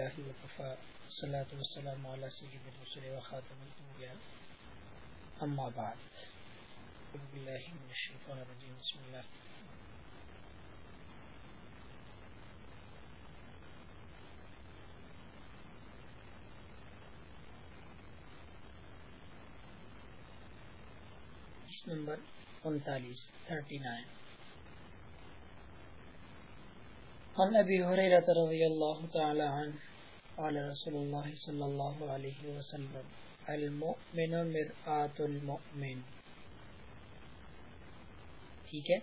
الله وكفى الصلاة والسلام على سيد الرسل وخاتم الأنبياء أما بعد أعوذ بالله من الشيطان الرجيم بسم الله نمبر انتالیس، تھرٹی نائن. عن ابي هريره رضي الله تعالى عنه قال رسول الله صلى الله عليه وسلم، المؤمن مرآة المؤمن۔ ٹھیک ہے؟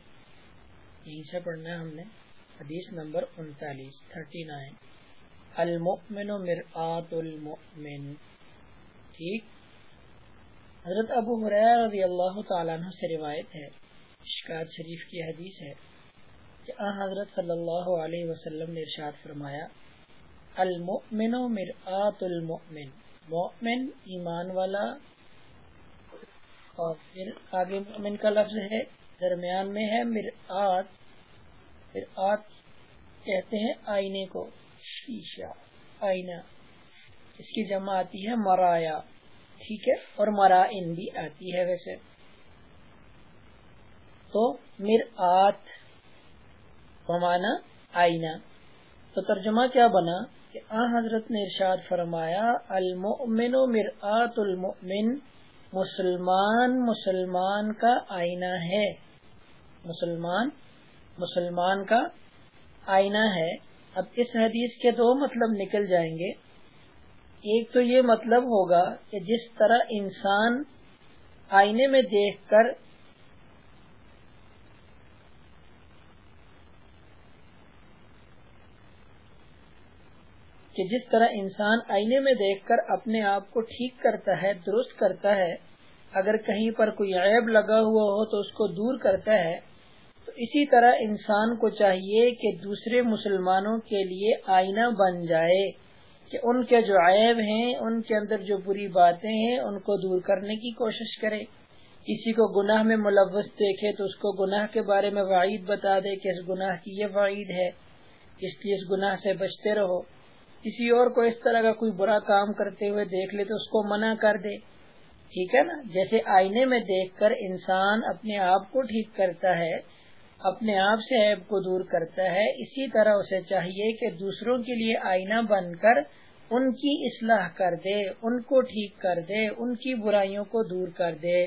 یہیں سے پڑھنا ہے ہم نے۔ حدیث نمبر انتالیس، تھرٹی نائن۔ المؤمن مرآت المؤمن۔ ٹھیک؟ حضرت ابو حریر رضی اللہ تعالیٰ عنہ سے روایت ہے، شکایت شریف کی حدیث ہے کہ آن حضرت صلی اللہ علیہ وسلم نے ارشاد فرمایا المؤمن مرآت المؤمن۔ مؤمن ایمان والا اور پھر آگے مؤمن کا لفظ ہے، درمیان میں ہے مرآت۔ مرآت کہتے ہیں آئینے کو، شیشہ، آئینہ۔ اس کی جمع آتی ہے مرایا۔ ٹھیک ہے، اور مرائن بھی آتی ہے ویسے۔ تو مرآت مانا آئینہ۔ تو ترجمہ کیا بنا؟ کہ آ حضرت نے ارشاد فرمایا، المؤمن مرآت المؤمن، مسلمان مسلمان کا آئینہ ہے۔ مسلمان مسلمان کا آئینہ ہے۔ اب اس حدیث کے دو مطلب نکل جائیں گے۔ ایک تو یہ مطلب ہوگا کہ جس طرح انسان آئینے میں دیکھ کر کہ جس طرح انسان آئینے میں دیکھ کر اپنے آپ کو ٹھیک کرتا ہے، درست کرتا ہے، اگر کہیں پر کوئی عیب لگا ہوا ہو تو اس کو دور کرتا ہے، تو اسی طرح انسان کو چاہیے کہ دوسرے مسلمانوں کے لیے آئینہ بن جائے، کہ ان کے جو عیب ہیں، ان کے اندر جو بری باتیں ہیں، ان کو دور کرنے کی کوشش کرے۔ کسی کو گناہ میں ملوث دیکھے تو اس کو گناہ کے بارے میں وعید بتا دے کہ اس گناہ کی یہ وعید ہے، اس لیے اس گناہ سے بچتے رہو۔ کسی اور کو اس طرح کا کوئی برا کام کرتے ہوئے دیکھ لے تو اس کو منع کر دے۔ ٹھیک ہے نا؟ جیسے آئینے میں دیکھ کر انسان اپنے آپ کو ٹھیک کرتا ہے، اپنے آپ سے عیب کو دور کرتا ہے، اسی طرح اسے چاہیے کہ دوسروں کے لیے آئینہ بن کر ان کی اصلاح کر دے، ان کو ٹھیک کر دے، ان کی برائیوں کو دور کر دے۔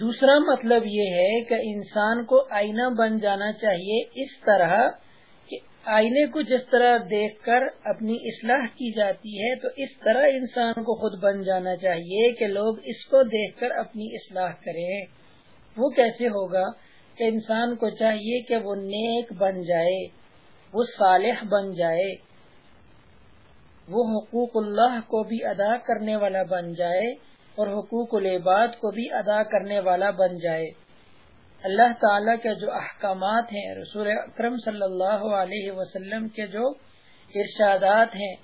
دوسرا مطلب یہ ہے کہ انسان کو آئینہ بن جانا چاہیے اس طرح آئینے کو جس طرح دیکھ کر اپنی اصلاح کی جاتی ہے، تو اس طرح انسان کو خود بن جانا چاہیے کہ لوگ اس کو دیکھ کر اپنی اصلاح کریں۔ وہ کیسے ہوگا کہ انسان کو چاہیے کہ وہ نیک بن جائے، وہ صالح بن جائے، وہ حقوق اللہ کو بھی ادا کرنے والا بن جائے اور حقوق العباد کو بھی ادا کرنے والا بن جائے۔ اللہ تعالی کے جو احکامات ہیں، رسول اکرم صلی اللہ علیہ وسلم کے جو ارشادات ہیں،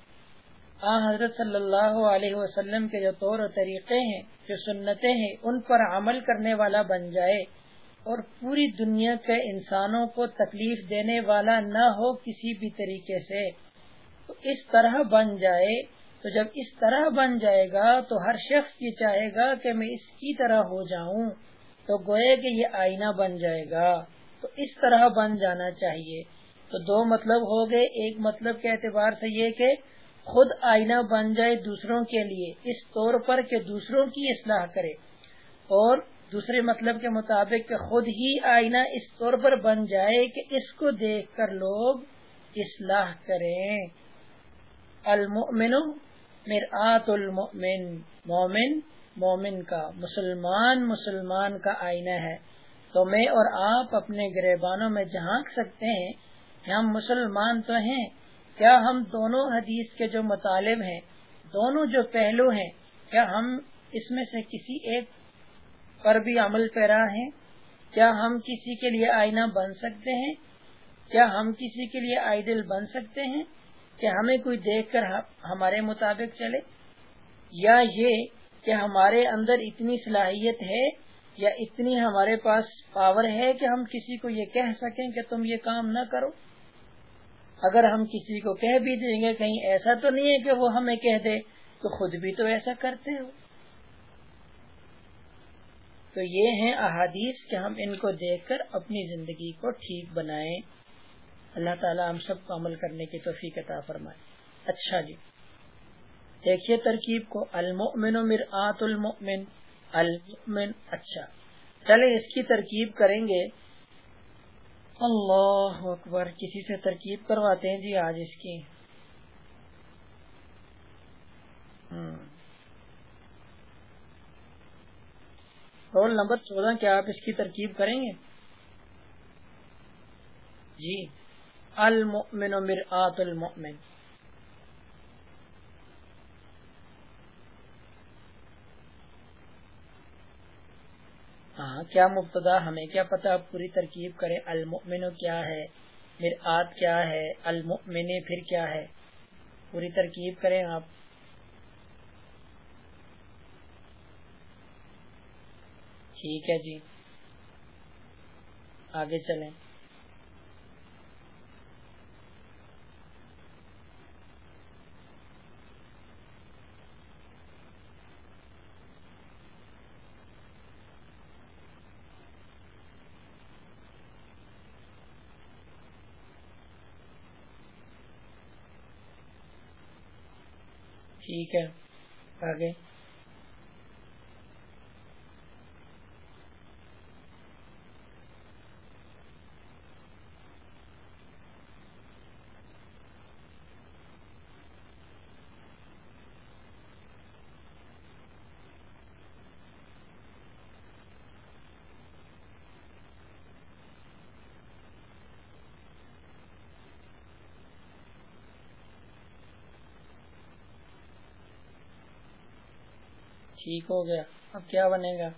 آ حضرت صلی اللہ علیہ وسلم کے جو طور و طریقے ہیں، جو سنتیں ہیں، ان پر عمل کرنے والا بن جائے اور پوری دنیا کے انسانوں کو تکلیف دینے والا نہ ہو کسی بھی طریقے سے۔ تو اس طرح بن جائے، تو جب اس طرح بن جائے گا، تو ہر شخص یہ چاہے گا کہ میں اس کی طرح ہو جاؤں۔ تو گوئے کہ یہ آئینہ بن جائے گا۔ تو اس طرح بن جانا چاہیے۔ تو دو مطلب ہو گئے۔ ایک مطلب کے اعتبار سے یہ کہ خود آئینہ بن جائے دوسروں کے لیے، اس طور پر کہ دوسروں کی اصلاح کرے۔ اور دوسرے مطلب کے مطابق کہ خود ہی آئینہ اس طور پر بن جائے کہ اس کو دیکھ کر لوگ اصلاح کریں۔ المؤمن، مرآت المؤمن، مومن مومن کا، مسلمان مسلمان کا آئینہ ہے۔ تو میں اور آپ اپنے گریبانوں میں جھانک سکتے ہیں۔ کہ ہم مسلمان تو ہیں۔ کیا ہم دونوں حدیث کے جو مطالب ہیں، دونوں جو پہلو ہیں، کیا ہم اس میں سے کسی ایک پر بھی عمل پیرا ہیں؟ کیا ہم کسی کے لیے آئینہ بن سکتے ہیں؟ کیا ہم کسی کے لیے آئیڈل بن سکتے ہیں؟ کہ ہمیں کوئی دیکھ کر ہمارے مطابق چلے؟ یا یہ کہ ہمارے اندر اتنی صلاحیت ہے یا اتنی ہمارے پاس پاور ہے کہ ہم کسی کو یہ کہہ سکیں کہ تم یہ کام نہ کرو۔ اگر ہم کسی کو کہہ بھی دیں گے کہیں ایسا تو نہیں ہے کہ وہ ہمیں کہہ دے، تو خود بھی تو ایسا کرتے ہو۔ تو یہ ہیں احادیث کہ ہم ان کو دیکھ کر اپنی زندگی کو ٹھیک بنائیں۔ اللہ تعالی ہم سب کو عمل کرنے کی توفیق عطا فرمائے۔ اچھا جی۔ دیکھیے ترکیب کو المؤمن مرآت المؤمن المؤمن اچھا۔ چلے اس کی ترکیب کریں گے۔ اللہ اکبر، کسی سے ترکیب کرواتے ہیں جی آج اس کی۔ رول نمبر چودہ، کیا آپ اس کی ترکیب کریں گے؟ جی۔ المؤمن مرآت المؤمن۔ ہاں کیا مبتدا ہمیں کیا پتا پوری ترکیب کریں، المؤمن کیا ہے؟ مرآت کیا ہے؟ المؤمن پھر کیا ہے؟ پوری ترکیب کریں آپ۔ ٹھیک ہے جی۔ آگے چلیں۔ ٹھیک ہے آگے۔ ٹھیک ہو گیا۔ اب کیا بنے گا؟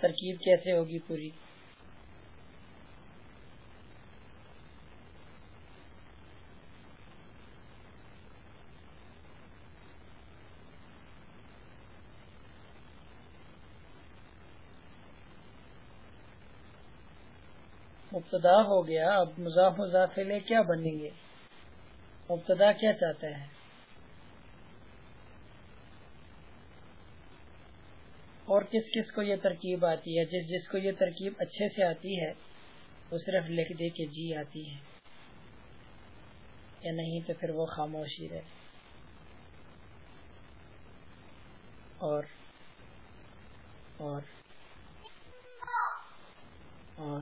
ترکیب کیسے ہوگی پوری؟ مبتدا ہو گیا، اب مضاف مضافلے کیا بنیں گے؟ مبتدا کیا چاہتا ہے؟ اور کس کس کو یہ ترکیب آتی ہے؟ جس جس کو یہ ترکیب اچھے سے آتی ہے، وہ صرف لکھ دے کہ جی آتی ہے۔ یا نہیں تو پھر وہ خاموشی رہے۔ اور اور اور۔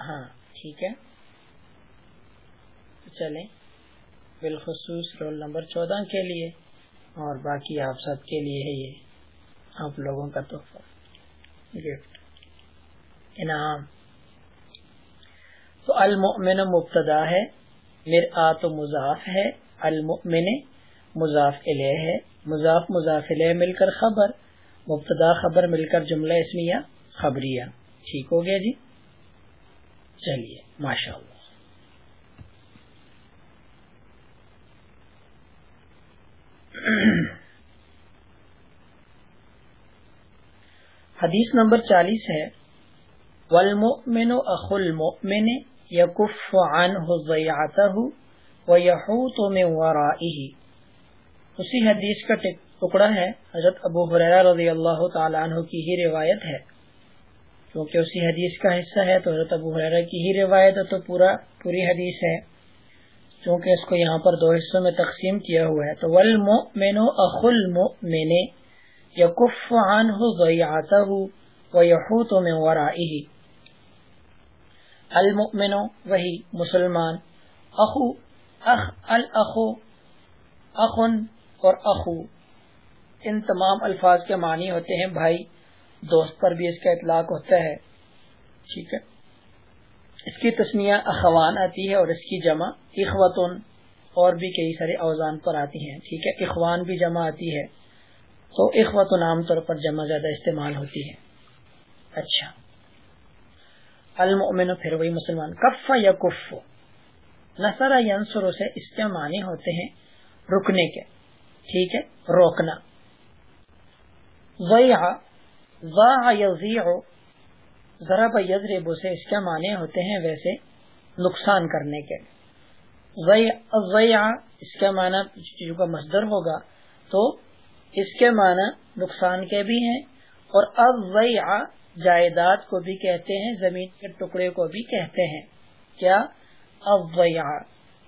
ہاں ٹھیک ہے۔ چلیں۔ بالخصوص رول نمبر چودہ کے لیے اور باقی آپ سب کے لیے ہے یہ آپ لوگوں کا تحفہ۔ گفٹ۔ انعام۔ تو المؤمن مبتدا ہے مر آت مضاف ہے، المؤمن مضاف علیہ ہے۔ مضاف مضاف علیہ مل کر خبر، مبتدا خبر مل کر جملہ اسمیہ خبریہ۔ ٹھیک ہو گیا جی؟ چلیے ماشاء اللہ حدیث نمبر چالیس ہے، والمؤمن اخو المؤمن يكف عنه ضيعته ويحوط من ورائه۔ اسی حدیث کا ٹکڑا ہے، حضرت ابو حریرہ رضی اللہ تعالی عنہ کی ہی روایت ہے۔ کیونکہ اسی حدیث کا حصہ ہے، تو حضرت ابو حریرہ کی ہی روایت ہے، تو پورا پوری حدیث ہے۔ چونکہ اس کو یہاں پر دو حصوں میں تقسیم کیا ہوا ہے، تو والمؤمن اخو المؤمن یکف عنہ ضیعته ویحوت من ورائه. المؤمن وہی مسلمان، اخو، اخ، الاخو، اخن اور اخو. ان تمام الفاظ کے معنی ہوتے ہیں بھائی، دوست پر بھی اس کا اطلاق ہوتا ہے۔ ٹھیک ہے؟ اس کی تسمیہ اخوان آتی ہے اور اس کی جمع اخوتن اور بھی کئی سارے اوزان پر آتی ہیں، ٹھیک ہے؟ اخوان بھی جمع آتی ہے۔ تو اخوتن عام طور پر جمع زیادہ استعمال ہوتی ہے۔ اچھا۔ المؤمن، پھر وہی مسلمان۔ کف یا کف نسر ینسر سے اس معنی ہوتے ہیں رکنے کے، ٹھیک ہے؟ روکنا۔ ضیع۔ ذرا یزرب سے اس کے معنی ہوتے ہیں ویسے نقصان کرنے کے اس کا معنی کا مصدر ہوگا تو اس کے معنی نقصان کے بھی ہیں اور اب جائیداد کو بھی کہتے ہیں، زمین کے ٹکڑے کو بھی کہتے ہیں۔ کیا؟ اب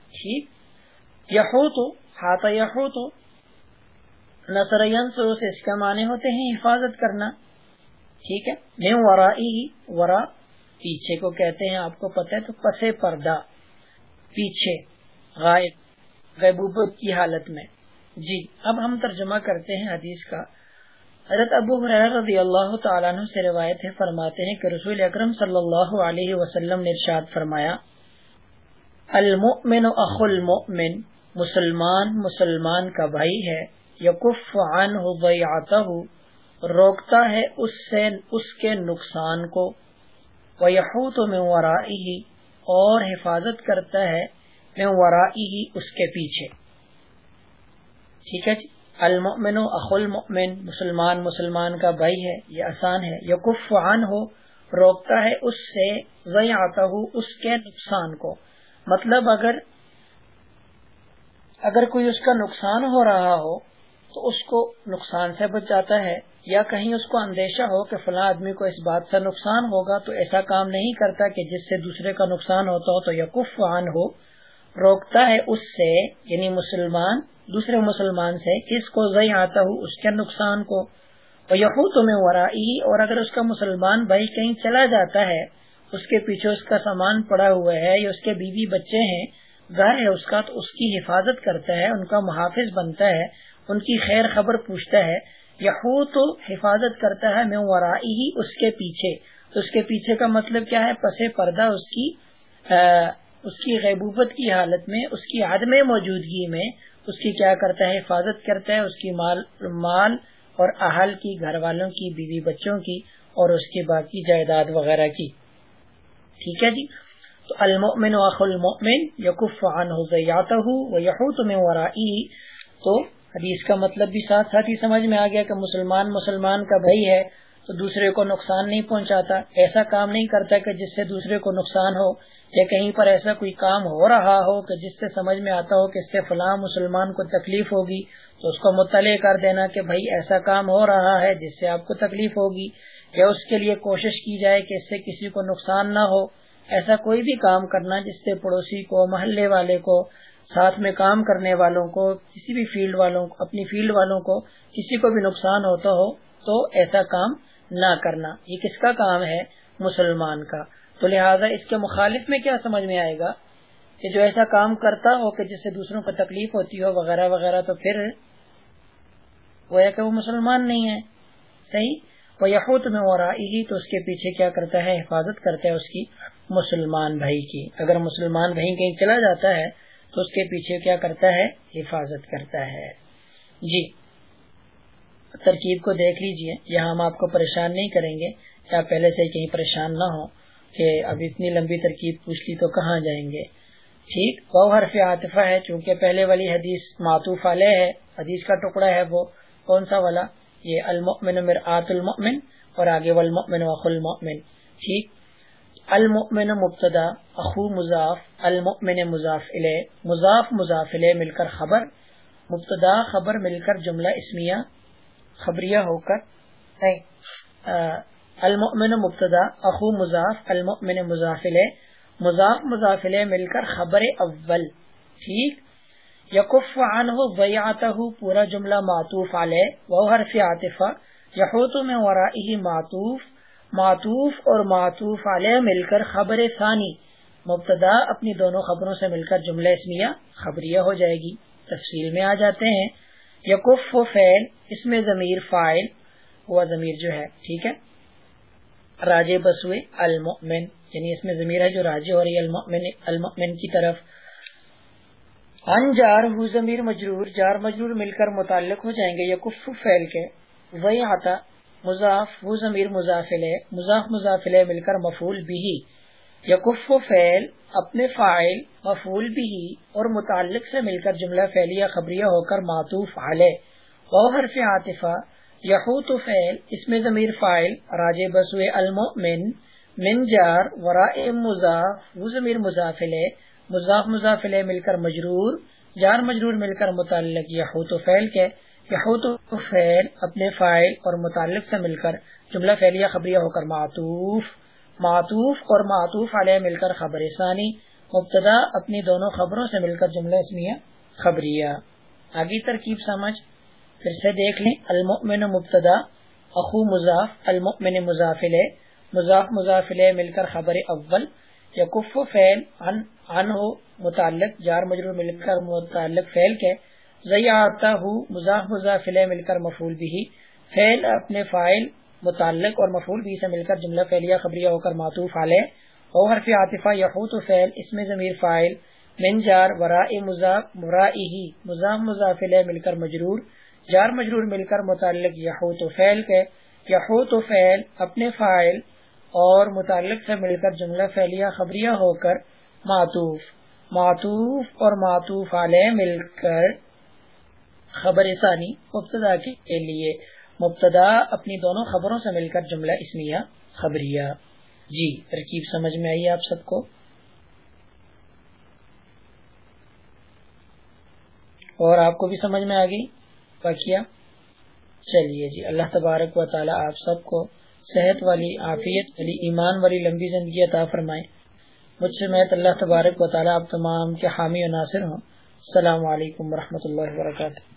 ٹھیک۔ یہو تو ہاتھ یہو تو نسر سے اس کے معنی ہوتے ہیں حفاظت کرنا۔ ٹھیک ہے؟ میں ورا ورا پیچھے کو کہتے ہیں، آپ کو پتہ ہے تو پسے پردہ، پیچھے، غائب غیبوبت کی حالت میں۔ جی اب ہم ترجمہ کرتے ہیں حدیث کا۔ حضرت ابو رضی اللہ تعالیٰ عنہ سے روایت ہے، فرماتے ہیں کہ رسول اکرم صلی اللہ علیہ وسلم نے ارشاد فرمایا، المؤمن اخ المؤمن، مسلمان مسلمان کا بھائی ہے یقف عنہ ضیعتہ روکتا ہے اس سے اس کے نقصان کو۔ وَيَحُوتُ مِنْ وَرَائِهِ، اور حفاظت کرتا ہے میں ورائی اس کے پیچھے۔ ٹھیک ہے جی؟ المؤمن اخ المؤمن، مسلمان مسلمان کا بھائی ہے، یہ آسان ہے۔ یقف عن ہو روکتا ہے اس سے ضیعتا ہو اس کے نقصان کو۔ مطلب اگر اگر کوئی اس کا نقصان ہو رہا ہو تو اس کو نقصان سے بچاتا ہے یا کہیں اس کو اندیشہ ہو کہ فلاں آدمی کو اس بات سے نقصان ہوگا تو ایسا کام نہیں کرتا کہ جس سے دوسرے کا نقصان ہوتا ہو تو یقف عن ہو، روکتا ہے اس سے یعنی مسلمان، دوسرے مسلمان سے کس کو ضعی آتا ہوں اس کے نقصان کو۔ یہو تمہیں ورائی اور اگر اس کا مسلمان بھائی کہیں چلا جاتا ہے، اس کے پیچھے اس کا سامان پڑا ہوا ہے یا اس کے بیوی بچے ہیں، ظاہر ہے اس کا تو اس کی حفاظت کرتا ہے، ان کا محافظ بنتا ہے۔ ان کی خیر خبر پوچھتا ہے یہو تو حفاظت کرتا ہے میں ورائی ہی اس کے پیچھے۔ اس کے پیچھے کا مطلب کیا ہے؟ پسے پردہ اس کی اس کی غیبوبت کی حالت میں، اس کی عدم موجودگی میں اس کی کیا کرتا ہے؟ حفاظت کرتا ہے، اس کی مال مال اور اہل کی، گھر والوں کی، بیوی بچوں کی اور اس کی باقی جائیداد وغیرہ کی۔ ٹھیک ہے جی؟ تو المؤمن واخ المؤمن یقف عنہ ضیعته ويحوط من ورائه تو حدیث کا مطلب بھی ساتھ ساتھ ہی سمجھ میں آ گیا کہ مسلمان مسلمان کا بھائی ہے تو دوسرے کو نقصان نہیں پہنچاتا۔ ایسا کام نہیں کرتا کہ جس سے دوسرے کو نقصان ہو یا کہیں پر ایسا کوئی کام ہو رہا ہو کہ جس سے سمجھ میں آتا ہو کہ اس سے فلاں مسلمان کو تکلیف ہوگی تو اس کو مطلع کر دینا کہ بھائی ایسا کام ہو رہا ہے جس سے آپ کو تکلیف ہوگی یا اس کے لیے کوشش کی جائے کہ اس سے کسی کو نقصان نہ ہو۔ ایسا کوئی بھی کام کرنا جس سے پڑوسی کو، محلے والے کو ساتھ میں کام کرنے والوں کو، کسی بھی فیلڈ والوں کو اپنی فیلڈ والوں کو کسی کو بھی نقصان ہوتا ہو تو ایسا کام نہ کرنا۔ یہ کس کا کام ہے؟ مسلمان کا۔ تو لہٰذا اس کے مخالف میں کیا سمجھ میں آئے گا؟ کہ جو ایسا کام کرتا ہو کہ جس سے دوسروں کو تکلیف ہوتی ہو وغیرہ وغیرہ، تو پھر وہ کہ وہ مسلمان نہیں ہے۔ صحیح؟ وہ یہود میں اور تو اس کے پیچھے کیا کرتا ہے؟ حفاظت کرتا ہے اس کی مسلمان بھائی کی۔ اگر مسلمان بھائی کہیں چلا جاتا ہے تو اس کے پیچھے کیا کرتا ہے؟ حفاظت کرتا ہے۔ جی۔ ترکیب کو دیکھ لیجیے۔ یہاں ہم آپ کو پریشان نہیں کریں گے یا پہلے سے کہیں پریشان نہ ہو کہ اب اتنی لمبی ترکیب پوچھ لی تو کہاں جائیں گے؟ ٹھیک۔ وہ حرف عاطفہ ہے، چونکہ پہلے والی حدیث معطوف علیہ ہے۔ حدیث کا ٹکڑا ہے وہ۔ کون سا والا؟ یہ المؤمن مرآت المؤمن اور آگے والمؤمن وخ المؤمن۔ ٹھیک۔ المؤمن مبتدا، اخو مضاف، المؤمن مضاف الیہ مضاف مضاف الیہ مل کر خبر، مبتدا خبر مل کر جملہ اسمیہ، خبریہ ہو کر المؤمن مبتدا، اخو مضاف، المؤمن مضافل مضاف مضافل مل کر خبر اول، ٹھیک؟ یقف عنہ ضیعتہ، پورا جملہ معطوف علیہ وہ حرف عاطفہ، یحوت میں ورائہ معطوف معطوف اور معطوف علیہ مل کر خبر ثانی۔ مبتدا اپنی دونوں خبروں سے مل کر جملہ اسمیہ خبریہ ہو جائے گی۔ تفصیل میں آ جاتے ہیں۔ یقف و فعل، اس میں ضمیر فائل ہوا ضمیر جو ہے، ٹھیک ہے۔ راج بسوے المؤمن یعنی اس میں ضمیر ہے جو راجے ہو رہی ہے، المؤمن المؤمن کی طرف۔ ان جار ہو ضمیر مجرور، جار مجرور مل کر متعلق ہو جائیں گے۔ یا کف فیل کے۔ وہی آتا مضاف، وہ ضمیر مضافل ہے مضاف مضافل مل کر مفول بھی یقف فیل اپنے فائل مفول بھی اور متعلق سے مل کر جملہ فعلیہ خبریہ ہو کر معطوف علیہ۔ وہ حرف عاطفہ، یحوت فعل، اس میں ضمیر فائل راج بسو المؤمن، من جار ورا مضاف، وہ ضمیر مضافل ہے مضاف مضافل ہے مل کر مجرور، جار مجرور مل کر متعلق یحوت فعل کے۔ یحوت فعل اپنے فائل اور متعلق سے مل کر، جملہ فعلیہ خبریہ ہو کر معطوف معطوف اور معطوف علیہ مل کر خبر ثانی، مبتدا اپنی دونوں خبروں سے مل کر جملہ اسمیہ خبریہ۔ آگی ترکیب سمجھ، پھر سے دیکھ لیں، المؤمن مبتدا، اخو مضاف، المؤمن مضافل مضاف مضافل مل کر خبر اول، یکف فعل، عن عن ہو، متعلق، جار مجرور مل کر متعلق فعل کے زیادہ ہو، مضاف مضافل مل کر مفعول بھی۔ فعل اپنے فائل متعلق اور مفعول بھی سے مل کر جملہ فعلیہ خبریہ ہو کر معطوف علیہ او حرف عاطفہ یحوت فعل اس میں ضمیر فائل من جار، وراء مضاف مرائه مضاف مضافل مل کر مجرور، جار مجرور مل کر متعلق یحوت فعل کے۔ یحوت فعل اپنے فائل اور متعلق سے مل کر جملہ فعلیہ خبریہ ہو کر معطوف۔ معطوف اور معطوف علیہ مل کر خبر ثانی، مبتدا کے لیے۔ مبتدا اپنی دونوں خبروں سے مل کر جملہ اسمیہ، خبریہ۔ جی ترکیب سمجھ میں آئی آپ سب کو؟ اور آپ کو بھی سمجھ میں آ گئی؟ باقیہ چلیے جی اللہ تبارک و تعالی آپ سب کو صحت والی، عافیت والی، ایمان والی لمبی زندگی عطا فرمائے۔ مجھ سے میں اللہ تبارک و تعالی آپ تمام کے حامی و ناصر ہوں۔ السلام علیکم ورحمۃ اللہ وبرکاتہ۔